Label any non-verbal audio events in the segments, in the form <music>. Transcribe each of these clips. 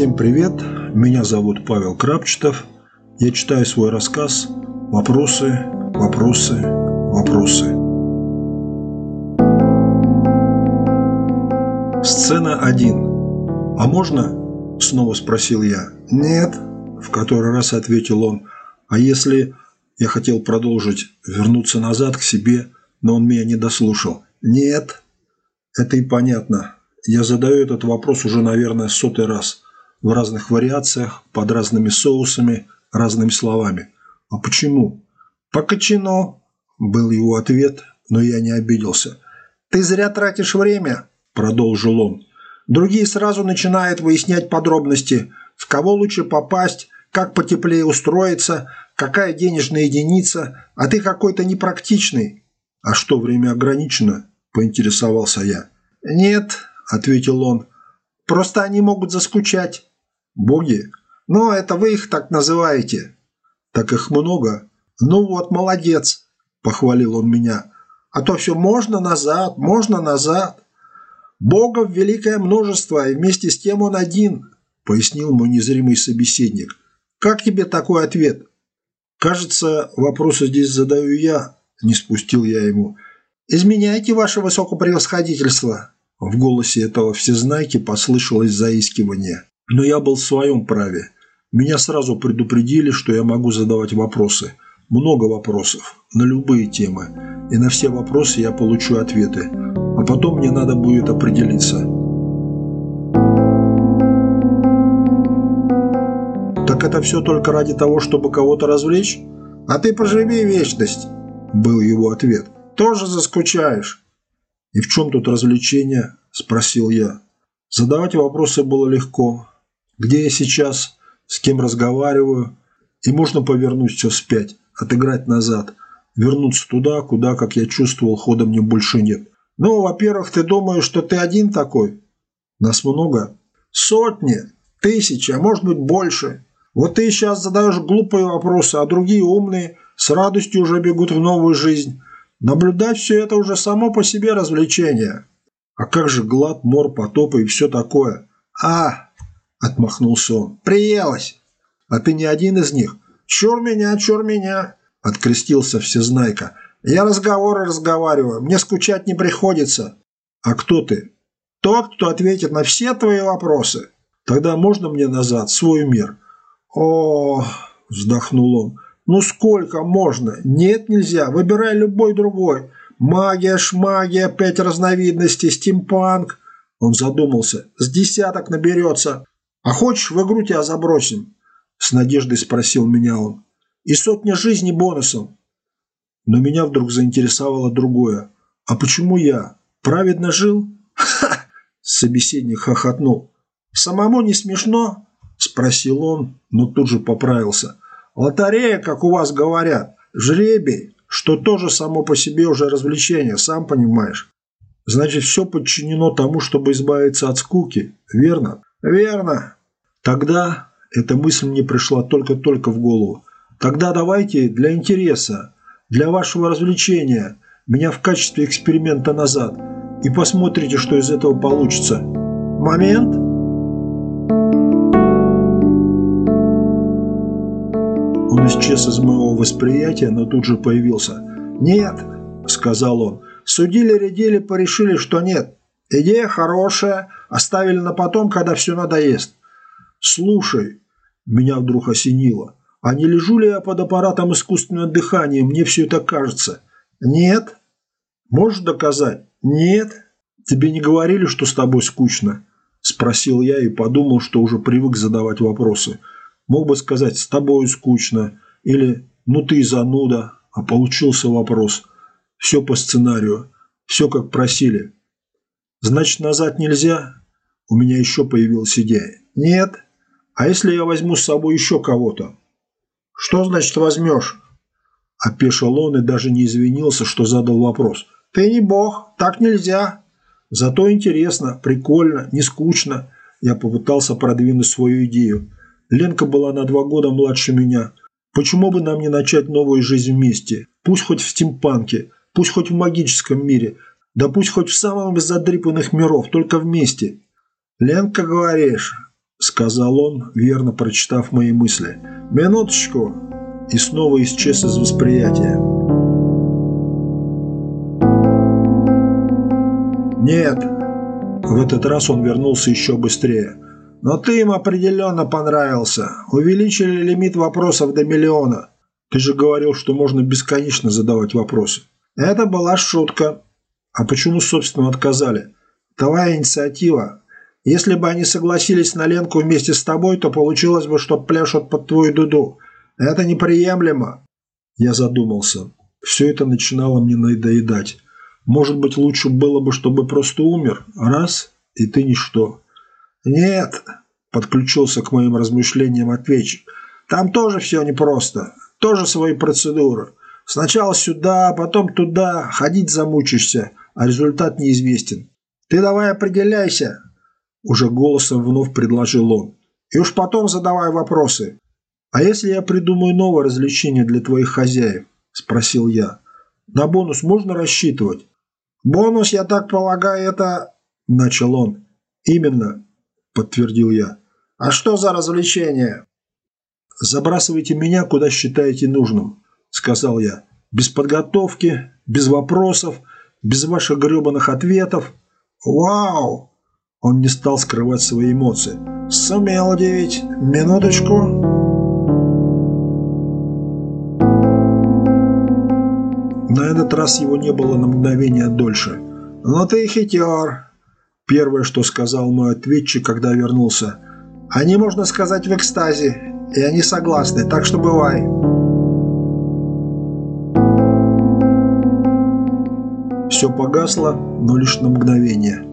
Всем привет, меня зовут Павел Крапчетов. Я читаю свой рассказ «Вопросы, вопросы, вопросы». Сцена 1. «А можно?» – снова спросил я. «Нет», – в который раз ответил он. «А если...» – я хотел продолжить, вернуться назад к себе, но он меня не дослушал. «Нет», – это и понятно. Я задаю этот вопрос уже, наверное, сотый раз – в разных вариациях, под разными соусами, разными словами. А почему? Покачено был его ответ, но я не обиделся. Ты зря тратишь время, продолжил он. Другие сразу начинают выяснять подробности, в кого лучше попасть, как потеплее устроиться, какая денежная единица, а ты какой-то непрактичный. А что, время ограничено? Поинтересовался я. Нет, ответил он. Просто они могут заскучать. Боги? Ну, а это вы их так называете. Так их много. Ну вот, молодец, похвалил он меня. А то все можно назад, можно назад. Богов великое множество, и вместе с тем он один, пояснил мой незримый собеседник. Как тебе такой ответ? Кажется, вопросы здесь задаю я, не спустил я ему. «Изменяйте, ваше высокопревосходительство!» В голосе этого всезнайки послышалось заискивание – но я был в своем праве. Меня сразу предупредили, что я могу задавать вопросы. Много вопросов. На любые темы. И на все вопросы я получу ответы. А потом мне надо будет определиться. Так это все только ради того, чтобы кого-то развлечь? А ты проживи вечность, был его ответ. Тоже заскучаешь. И в чем тут развлечение? Спросил я. Задавать вопросы было легко где я сейчас, с кем разговариваю, и можно повернуть все вспять, отыграть назад, вернуться туда, куда, как я чувствовал, хода мне больше нет. Ну, во-первых, ты думаешь, что ты один такой? Нас много. Сотни, тысячи, а может быть больше. Вот ты сейчас задаешь глупые вопросы, а другие умные с радостью уже бегут в новую жизнь. Наблюдать все это уже само по себе развлечение. А как же глад, мор, потопы и все такое? А, — отмахнулся он. «Приелось! А ты не один из них. Чур меня, чур меня!» — открестился Всезнайка. «Я разговоры разговариваю, мне скучать не приходится». «А кто ты?» «Тот, кто ответит на все твои вопросы». «Тогда можно мне назад, свой мир?» «О, — вздохнул он, — ну сколько можно? Нет, нельзя, выбирай любой другой. Магия, шмагия, пять разновидностей, стимпанк». Он задумался. «С десяток наберется. «А хочешь, в игру тебя забросим?» – с надеждой спросил меня он. «И сотня жизней бонусом!» Но меня вдруг заинтересовало другое. «А почему я? Праведно жил?» «Ха!» – собеседник хохотнул. «Самому не смешно?» – спросил он, но тут же поправился. «Лотерея, как у вас говорят, жребий, что тоже само по себе уже развлечение, сам понимаешь. Значит, все подчинено тому, чтобы избавиться от скуки, верно?» Верно. Тогда эта мысль мне пришла только-только в голову. Тогда давайте для интереса, для вашего развлечения, меня в качестве эксперимента назад и посмотрите, что из этого получится. Момент. Он исчез из моего восприятия, но тут же появился. «Нет», — сказал он, — «судили-редили, порешили, что нет. Идея хорошая, Оставили на потом, когда все надоест. Слушай, меня вдруг осенило. А не лежу ли я под аппаратом искусственного дыхания? Мне все это кажется. Нет. Можешь доказать? Нет. Тебе не говорили, что с тобой скучно? Спросил я и подумал, что уже привык задавать вопросы. Мог бы сказать «с тобой скучно» или «ну ты зануда», а получился вопрос. Все по сценарию, все как просили. Значит, назад нельзя? У меня еще появилась идея. Нет. А если я возьму с собой еще кого-то? Что значит возьмешь? Опешил он и даже не извинился, что задал вопрос. Ты не бог, так нельзя. Зато интересно, прикольно, не скучно. Я попытался продвинуть свою идею. Ленка была на два года младше меня. Почему бы нам не начать новую жизнь вместе? Пусть хоть в стимпанке, пусть хоть в магическом мире, да пусть хоть в самом из задрипанных миров, только вместе. «Ленка, говоришь?» – сказал он, верно прочитав мои мысли. «Минуточку!» И снова исчез из восприятия. «Нет!» В этот раз он вернулся еще быстрее. «Но ты им определенно понравился. Увеличили лимит вопросов до миллиона. Ты же говорил, что можно бесконечно задавать вопросы». «Это была шутка». «А почему, собственно, отказали?» «Твоя инициатива, если бы они согласились на Ленку вместе с тобой, то получилось бы, что пляшут под твою дуду. Это неприемлемо. Я задумался. Все это начинало мне надоедать. Может быть, лучше было бы, чтобы просто умер? Раз, и ты ничто. Нет, подключился к моим размышлениям ответчик. Там тоже все непросто. Тоже свои процедуры. Сначала сюда, потом туда. Ходить замучишься, а результат неизвестен. Ты давай определяйся, — уже голосом вновь предложил он. «И уж потом задавай вопросы». «А если я придумаю новое развлечение для твоих хозяев?» – спросил я. «На бонус можно рассчитывать?» «Бонус, я так полагаю, это...» – начал он. «Именно», – подтвердил я. «А что за развлечение?» «Забрасывайте меня, куда считаете нужным», – сказал я. «Без подготовки, без вопросов, без ваших гребаных ответов». «Вау!» Он не стал скрывать свои эмоции. «Сумел девять. Минуточку». На этот раз его не было на мгновение дольше. «Но ты хитер!» Первое, что сказал мой ответчик, когда вернулся. «Они, можно сказать, в экстазе, и они согласны, так что бывай!» Все погасло, но лишь на мгновение –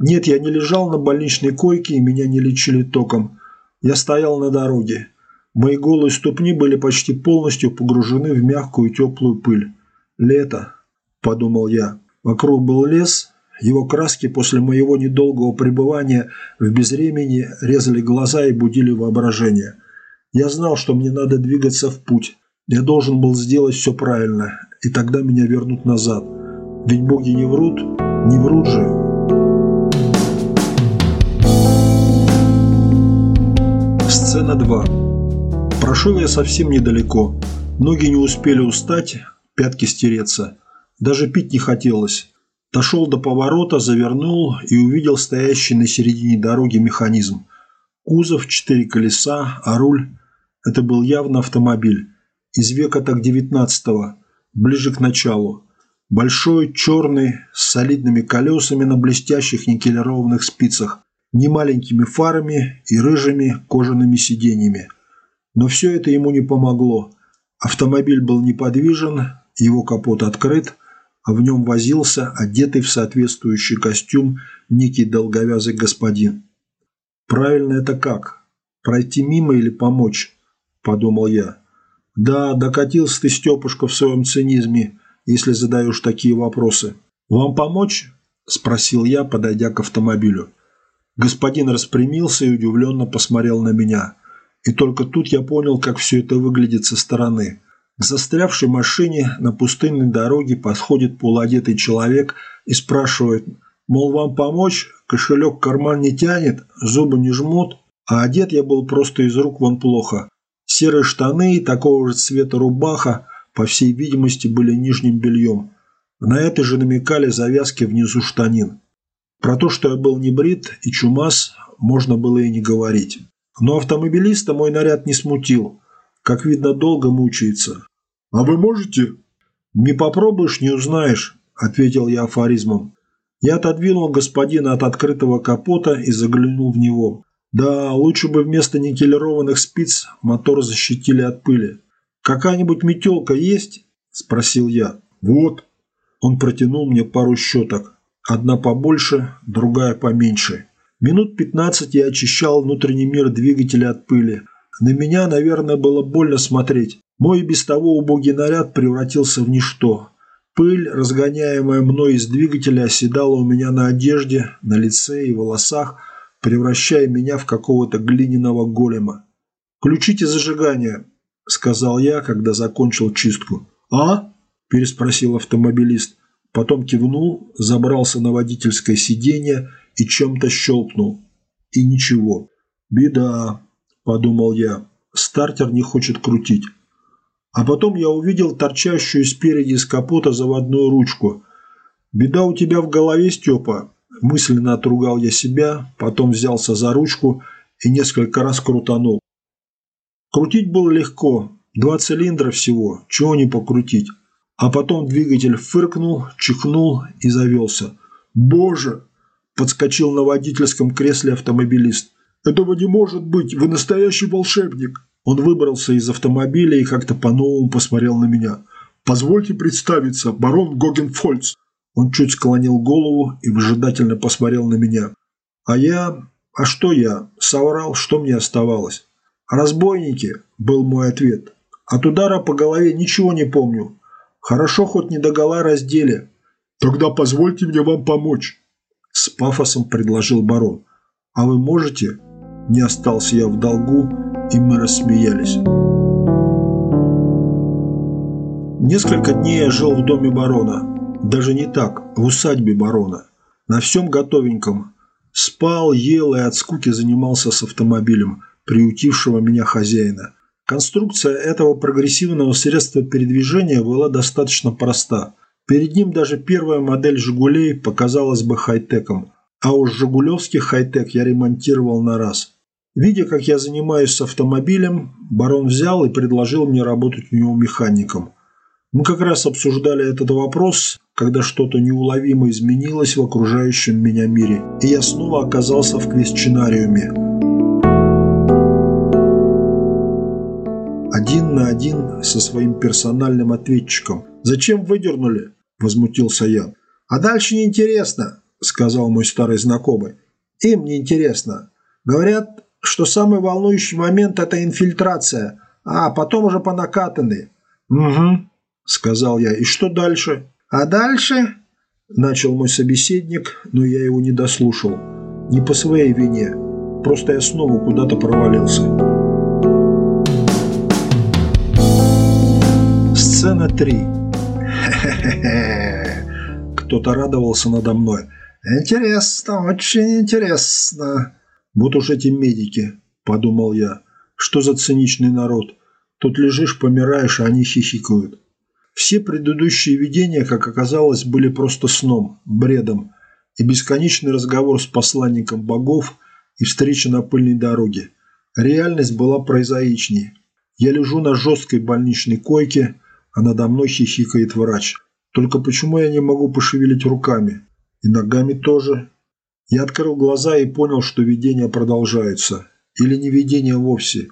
нет, я не лежал на больничной койке и меня не лечили током. Я стоял на дороге. Мои голые ступни были почти полностью погружены в мягкую теплую пыль. «Лето», – подумал я. Вокруг был лес, его краски после моего недолгого пребывания в безремени резали глаза и будили воображение. Я знал, что мне надо двигаться в путь. Я должен был сделать все правильно, и тогда меня вернут назад. Ведь боги не врут, не врут же. на два. Прошел я совсем недалеко. Ноги не успели устать, пятки стереться. Даже пить не хотелось. Дошел до поворота, завернул и увидел стоящий на середине дороги механизм. Кузов, четыре колеса, а руль – это был явно автомобиль. Из века так девятнадцатого, ближе к началу. Большой, черный, с солидными колесами на блестящих никелированных спицах немаленькими фарами и рыжими кожаными сиденьями. Но все это ему не помогло. Автомобиль был неподвижен, его капот открыт, а в нем возился одетый в соответствующий костюм некий долговязый господин. «Правильно это как? Пройти мимо или помочь?» – подумал я. «Да, докатился ты, Степушка, в своем цинизме, если задаешь такие вопросы. Вам помочь?» – спросил я, подойдя к автомобилю. Господин распрямился и удивленно посмотрел на меня. И только тут я понял, как все это выглядит со стороны. К застрявшей машине на пустынной дороге подходит полуодетый человек и спрашивает, мол, вам помочь? Кошелек карман не тянет, зубы не жмут, а одет я был просто из рук вон плохо. Серые штаны и такого же цвета рубаха, по всей видимости, были нижним бельем. На это же намекали завязки внизу штанин. Про то, что я был не брит и чумас, можно было и не говорить. Но автомобилиста мой наряд не смутил. Как видно, долго мучается. «А вы можете?» «Не попробуешь, не узнаешь», – ответил я афоризмом. Я отодвинул господина от открытого капота и заглянул в него. Да, лучше бы вместо никелированных спиц мотор защитили от пыли. «Какая-нибудь метелка есть?» – спросил я. «Вот». Он протянул мне пару щеток. Одна побольше, другая поменьше. Минут 15 я очищал внутренний мир двигателя от пыли. На меня, наверное, было больно смотреть. Мой без того убогий наряд превратился в ничто. Пыль, разгоняемая мной из двигателя, оседала у меня на одежде, на лице и волосах, превращая меня в какого-то глиняного голема. «Включите зажигание», – сказал я, когда закончил чистку. «А?» – переспросил автомобилист. Потом кивнул, забрался на водительское сиденье и чем-то щелкнул. И ничего. «Беда», – подумал я, – «стартер не хочет крутить». А потом я увидел торчащую спереди из капота заводную ручку. «Беда у тебя в голове, Степа», – мысленно отругал я себя, потом взялся за ручку и несколько раз крутанул. Крутить было легко, два цилиндра всего, чего не покрутить. А потом двигатель фыркнул, чихнул и завелся. «Боже!» – подскочил на водительском кресле автомобилист. «Этого не может быть! Вы настоящий волшебник!» Он выбрался из автомобиля и как-то по-новому посмотрел на меня. «Позвольте представиться, барон Гогенфольц!» Он чуть склонил голову и выжидательно посмотрел на меня. «А я... А что я? Соврал, что мне оставалось?» «Разбойники!» – был мой ответ. «От удара по голове ничего не помню, Хорошо хоть не догола раздели. Тогда позвольте мне вам помочь. С пафосом предложил барон. А вы можете? Не остался я в долгу, и мы рассмеялись. Несколько дней я жил в доме барона. Даже не так, в усадьбе барона. На всем готовеньком. Спал, ел и от скуки занимался с автомобилем, приютившего меня хозяина – Конструкция этого прогрессивного средства передвижения была достаточно проста. Перед ним даже первая модель «Жигулей» показалась бы хай-теком, а уж «Жигулевский хай-тек» я ремонтировал на раз. Видя, как я занимаюсь с автомобилем, барон взял и предложил мне работать у него механиком. Мы как раз обсуждали этот вопрос, когда что-то неуловимо изменилось в окружающем меня мире, и я снова оказался в квестченариуме – один на один со своим персональным ответчиком. «Зачем выдернули?» – возмутился я. «А дальше неинтересно», – сказал мой старый знакомый. «Им неинтересно. Говорят, что самый волнующий момент – это инфильтрация, а потом уже по накатанной». «Угу», – сказал я. «И что дальше?» «А дальше?» – начал мой собеседник, но я его не дослушал. «Не по своей вине. Просто я снова куда-то провалился». Оксана 3. <laughs> Кто-то радовался надо мной. Интересно, очень интересно. Вот уж эти медики, подумал я. Что за циничный народ? Тут лежишь, помираешь, а они хихикают. Все предыдущие видения, как оказалось, были просто сном, бредом и бесконечный разговор с посланником богов и встреча на пыльной дороге. Реальность была прозаичнее. Я лежу на жесткой больничной койке – а надо мной хихикает врач. Только почему я не могу пошевелить руками? И ногами тоже. Я открыл глаза и понял, что видение продолжается. Или не видение вовсе.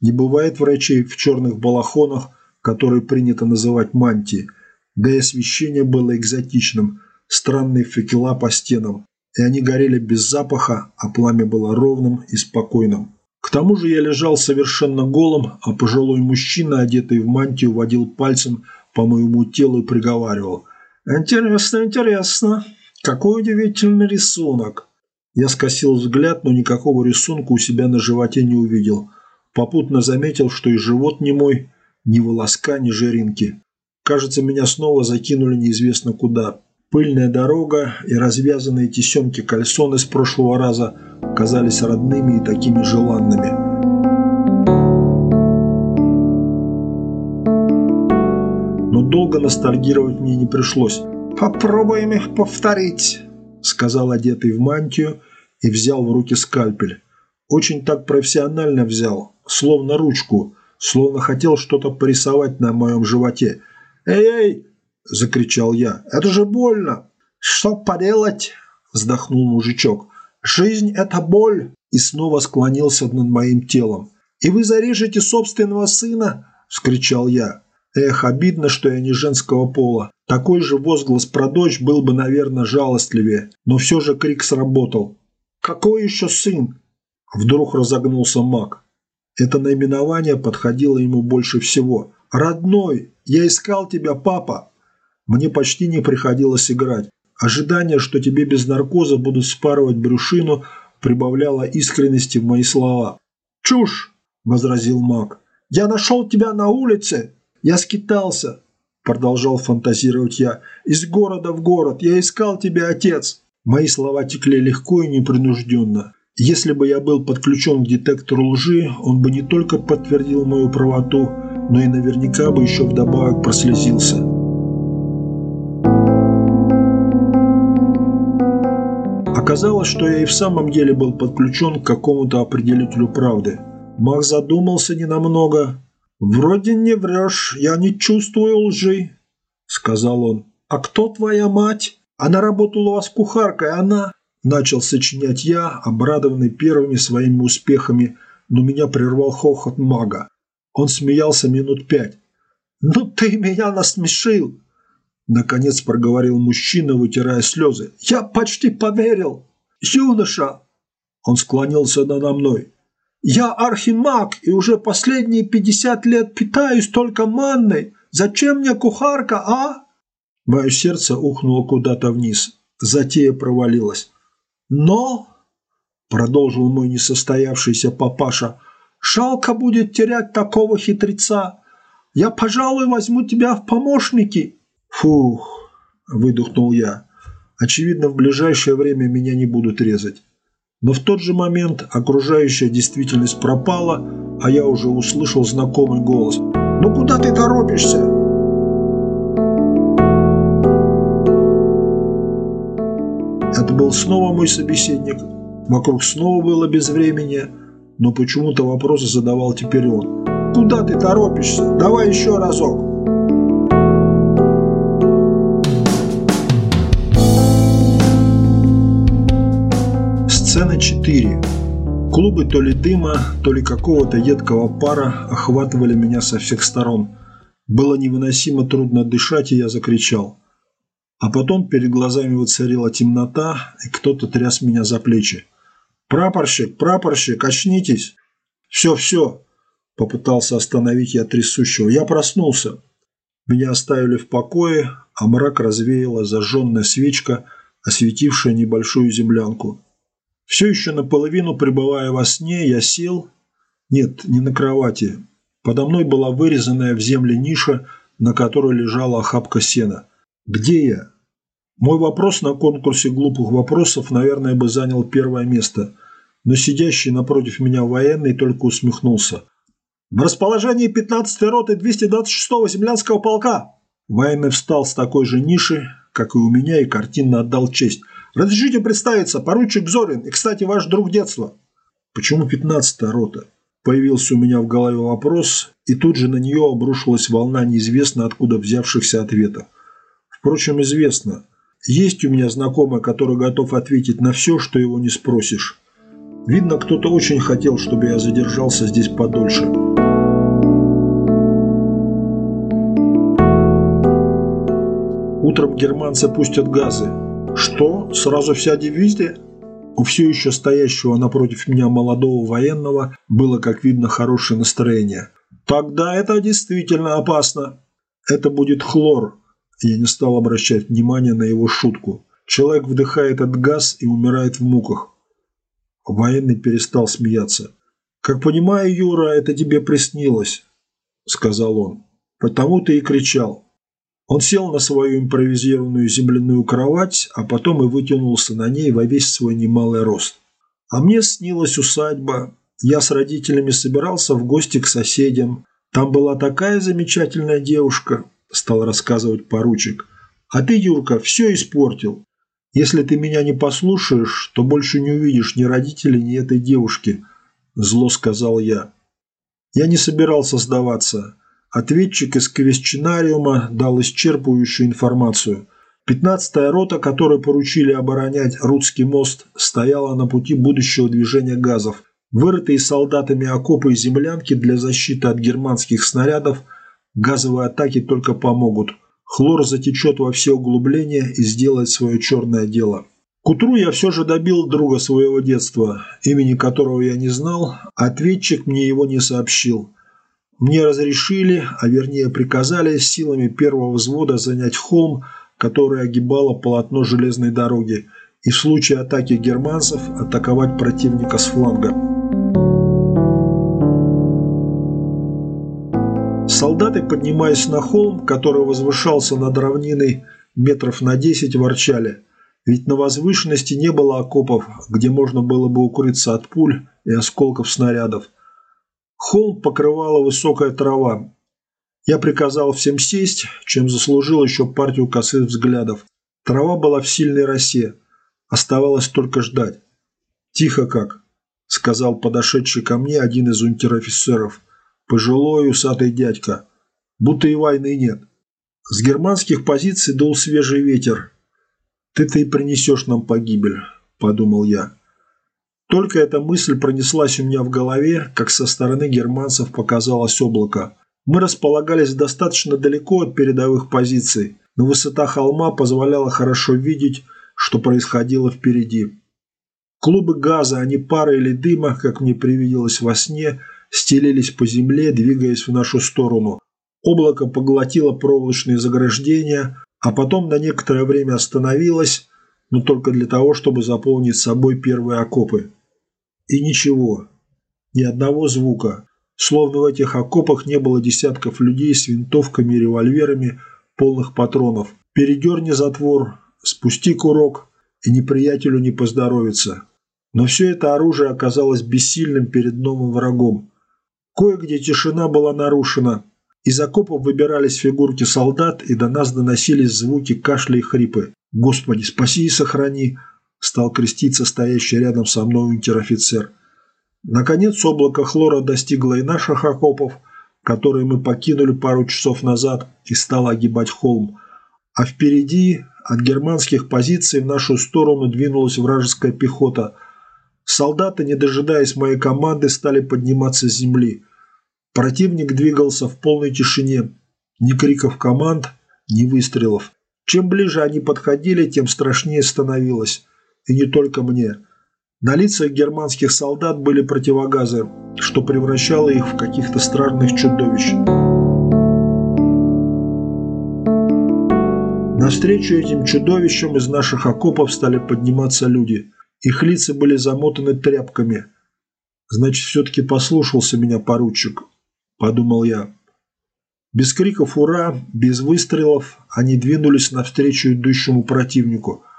Не бывает врачей в черных балахонах, которые принято называть мантии. Да и освещение было экзотичным. Странные факела по стенам. И они горели без запаха, а пламя было ровным и спокойным. К тому же я лежал совершенно голым, а пожилой мужчина, одетый в мантию, водил пальцем по моему телу и приговаривал. «Интересно, интересно. Какой удивительный рисунок!» Я скосил взгляд, но никакого рисунка у себя на животе не увидел. Попутно заметил, что и живот не мой, ни волоска, ни жиринки. Кажется, меня снова закинули неизвестно куда. Пыльная дорога и развязанные тесемки кальсон из прошлого раза казались родными и такими желанными. Но долго ностальгировать мне не пришлось. «Попробуем их повторить», — сказал одетый в мантию и взял в руки скальпель. Очень так профессионально взял, словно ручку, словно хотел что-то порисовать на моем животе. «Эй-эй!» – закричал я. «Это же больно!» «Что поделать?» – вздохнул мужичок. «Жизнь – это боль!» И снова склонился над моим телом. «И вы зарежете собственного сына?» – скричал я. Эх, обидно, что я не женского пола. Такой же возглас про дочь был бы, наверное, жалостливее, но все же крик сработал. «Какой еще сын?» Вдруг разогнулся маг. Это наименование подходило ему больше всего. «Родной, я искал тебя, папа!» Мне почти не приходилось играть. Ожидание, что тебе без наркоза будут спарывать брюшину, прибавляло искренности в мои слова. «Чушь!» – возразил маг. «Я нашел тебя на улице! Я скитался!» – продолжал фантазировать я. «Из города в город! Я искал тебя, отец!» Мои слова текли легко и непринужденно. Если бы я был подключен к детектору лжи, он бы не только подтвердил мою правоту, но и наверняка бы еще вдобавок прослезился. Оказалось, что я и в самом деле был подключен к какому-то определителю правды. Мах задумался ненамного. «Вроде не врешь, я не чувствую лжи», — сказал он. «А кто твоя мать? Она работала у вас кухаркой, а она...» Начал сочинять я, обрадованный первыми своими успехами, но меня прервал хохот мага. Он смеялся минут пять. «Ну ты меня насмешил!» Наконец проговорил мужчина, вытирая слезы. «Я почти поверил! Юноша!» Он склонился надо мной. «Я архимаг и уже последние пятьдесят лет питаюсь только манной. Зачем мне кухарка, а?» Мое сердце ухнуло куда-то вниз. Затея провалилась. «Но...» – продолжил мой несостоявшийся папаша. «Жалко будет терять такого хитреца. Я, пожалуй, возьму тебя в помощники». Фух, выдохнул я. Очевидно, в ближайшее время меня не будут резать. Но в тот же момент окружающая действительность пропала, а я уже услышал знакомый голос. «Ну куда ты торопишься?» Это был снова мой собеседник. Вокруг снова было без времени, но почему-то вопросы задавал теперь он. «Куда ты торопишься? Давай еще разок!» Сцена 4. Клубы то ли дыма, то ли какого-то едкого пара охватывали меня со всех сторон. Было невыносимо трудно дышать, и я закричал. А потом перед глазами воцарила темнота, и кто-то тряс меня за плечи. «Прапорщик, прапорщик, очнитесь!» «Все, все!» – попытался остановить я трясущего. «Я проснулся!» Меня оставили в покое, а мрак развеяла зажженная свечка, осветившая небольшую землянку. Все еще наполовину пребывая во сне, я сел, нет, не на кровати, подо мной была вырезанная в земле ниша, на которой лежала охапка сена. Где я? Мой вопрос на конкурсе глупых вопросов, наверное, бы занял первое место, но сидящий напротив меня военный только усмехнулся. «В расположении 15-й роты 226-го землянского полка!» Военный встал с такой же ниши, как и у меня, и картинно отдал честь. Разрешите представиться, поручик Зорин, и, кстати, ваш друг детства. Почему 15-я рота? Появился у меня в голове вопрос, и тут же на нее обрушилась волна неизвестно откуда взявшихся ответов. Впрочем, известно. Есть у меня знакомый, который готов ответить на все, что его не спросишь. Видно, кто-то очень хотел, чтобы я задержался здесь подольше. Утром германцы пустят газы, что? Сразу вся дивизия? У все еще стоящего напротив меня молодого военного было, как видно, хорошее настроение. Тогда это действительно опасно. Это будет хлор. Я не стал обращать внимания на его шутку. Человек вдыхает этот газ и умирает в муках. Военный перестал смеяться. «Как понимаю, Юра, это тебе приснилось», — сказал он. «Потому ты и кричал». Он сел на свою импровизированную земляную кровать, а потом и вытянулся на ней во весь свой немалый рост. А мне снилась усадьба. Я с родителями собирался в гости к соседям. Там была такая замечательная девушка, стал рассказывать поручик. А ты, Юрка, все испортил. Если ты меня не послушаешь, то больше не увидишь ни родителей, ни этой девушки, зло сказал я. Я не собирался сдаваться. Ответчик из Квестчинариума дал исчерпывающую информацию. 15-я рота, которой поручили оборонять Рудский мост, стояла на пути будущего движения газов. Вырытые солдатами окопы и землянки для защиты от германских снарядов газовые атаки только помогут. Хлор затечет во все углубления и сделает свое черное дело. К утру я все же добил друга своего детства, имени которого я не знал, ответчик мне его не сообщил – мне разрешили, а вернее приказали силами первого взвода занять холм, который огибало полотно железной дороги, и в случае атаки германцев атаковать противника с фланга. Солдаты, поднимаясь на холм, который возвышался над равниной метров на 10, ворчали. Ведь на возвышенности не было окопов, где можно было бы укрыться от пуль и осколков снарядов – Холм покрывала высокая трава. Я приказал всем сесть, чем заслужил еще партию косых взглядов. Трава была в сильной росе. Оставалось только ждать. «Тихо как», — сказал подошедший ко мне один из унтер-офицеров. Пожилой усатый дядька. Будто и войны нет. С германских позиций дул свежий ветер. «Ты-то и принесешь нам погибель», — подумал я. Только эта мысль пронеслась у меня в голове, как со стороны германцев показалось облако. Мы располагались достаточно далеко от передовых позиций, но высота холма позволяла хорошо видеть, что происходило впереди. Клубы газа, а не пары или дыма, как мне привиделось во сне, стелились по земле, двигаясь в нашу сторону. Облако поглотило проволочные заграждения, а потом на некоторое время остановилось, но только для того, чтобы заполнить собой первые окопы и ничего, ни одного звука, словно в этих окопах не было десятков людей с винтовками и револьверами полных патронов. Передерни затвор, спусти курок, и неприятелю не поздоровится. Но все это оружие оказалось бессильным перед новым врагом. Кое-где тишина была нарушена. Из окопов выбирались фигурки солдат, и до нас доносились звуки кашля и хрипы. «Господи, спаси и сохрани!» стал креститься стоящий рядом со мной унтер-офицер. Наконец облако хлора достигло и наших окопов, которые мы покинули пару часов назад, и стало огибать холм. А впереди от германских позиций в нашу сторону двинулась вражеская пехота. Солдаты, не дожидаясь моей команды, стали подниматься с земли. Противник двигался в полной тишине. Ни криков команд, ни выстрелов. Чем ближе они подходили, тем страшнее становилось и не только мне. На лицах германских солдат были противогазы, что превращало их в каких-то странных чудовищ. Навстречу этим чудовищам из наших окопов стали подниматься люди. Их лица были замотаны тряпками. «Значит, все-таки послушался меня поручик», – подумал я. Без криков «Ура!», без выстрелов они двинулись навстречу идущему противнику –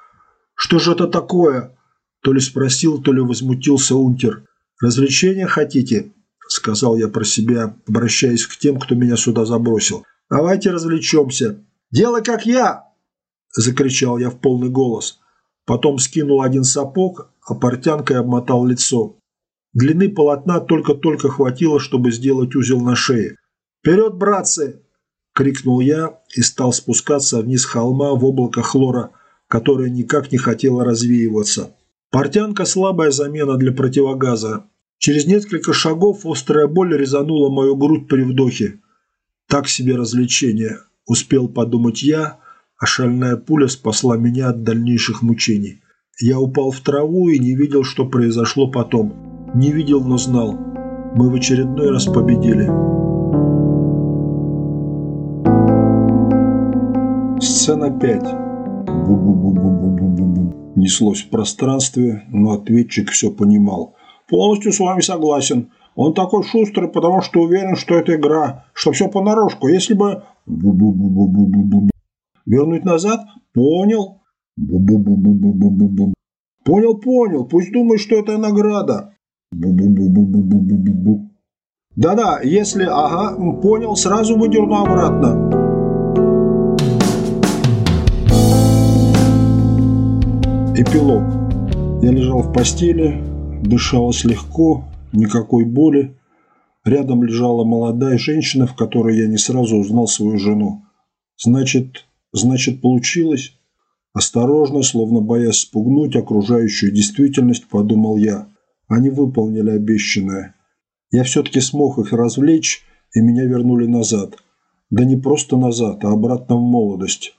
«Что же это такое?» То ли спросил, то ли возмутился Унтер. «Развлечения хотите?» – сказал я про себя, обращаясь к тем, кто меня сюда забросил. «Давайте развлечемся». Дело как я!» – закричал я в полный голос. Потом скинул один сапог, а портянкой обмотал лицо. Длины полотна только-только хватило, чтобы сделать узел на шее. «Вперед, братцы!» – крикнул я и стал спускаться вниз холма в облако хлора – которая никак не хотела развеиваться. Портянка – слабая замена для противогаза. Через несколько шагов острая боль резанула мою грудь при вдохе. Так себе развлечение, успел подумать я, а шальная пуля спасла меня от дальнейших мучений. Я упал в траву и не видел, что произошло потом. Не видел, но знал. Мы в очередной раз победили. Сцена 5 неслось в пространстве, но ответчик все понимал. «Полностью с вами согласен. Он такой шустрый, потому что уверен, что это игра, что все понарошку. Если бы...» «Вернуть назад? Понял?» «Понял, понял. Пусть думает, что это награда». «Да-да, если... Ага, понял, сразу выдерну обратно». Эпилог. Я лежал в постели, дышалось легко, никакой боли. Рядом лежала молодая женщина, в которой я не сразу узнал свою жену. Значит, значит, получилось? Осторожно, словно боясь спугнуть окружающую действительность, подумал я. Они выполнили обещанное. Я все-таки смог их развлечь, и меня вернули назад. Да не просто назад, а обратно в молодость.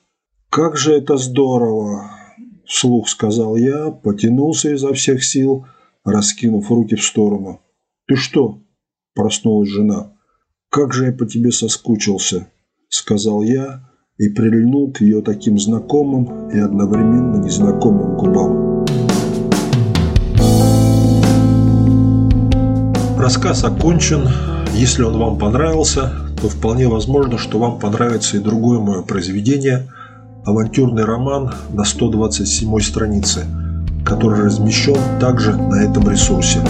Как же это здорово! — вслух сказал я, потянулся изо всех сил, раскинув руки в сторону. «Ты что?» — проснулась жена. «Как же я по тебе соскучился!» — сказал я и прильнул к ее таким знакомым и одновременно незнакомым губам. Рассказ окончен. Если он вам понравился, то вполне возможно, что вам понравится и другое мое произведение – авантюрный роман на 127 странице, который размещен также на этом ресурсе.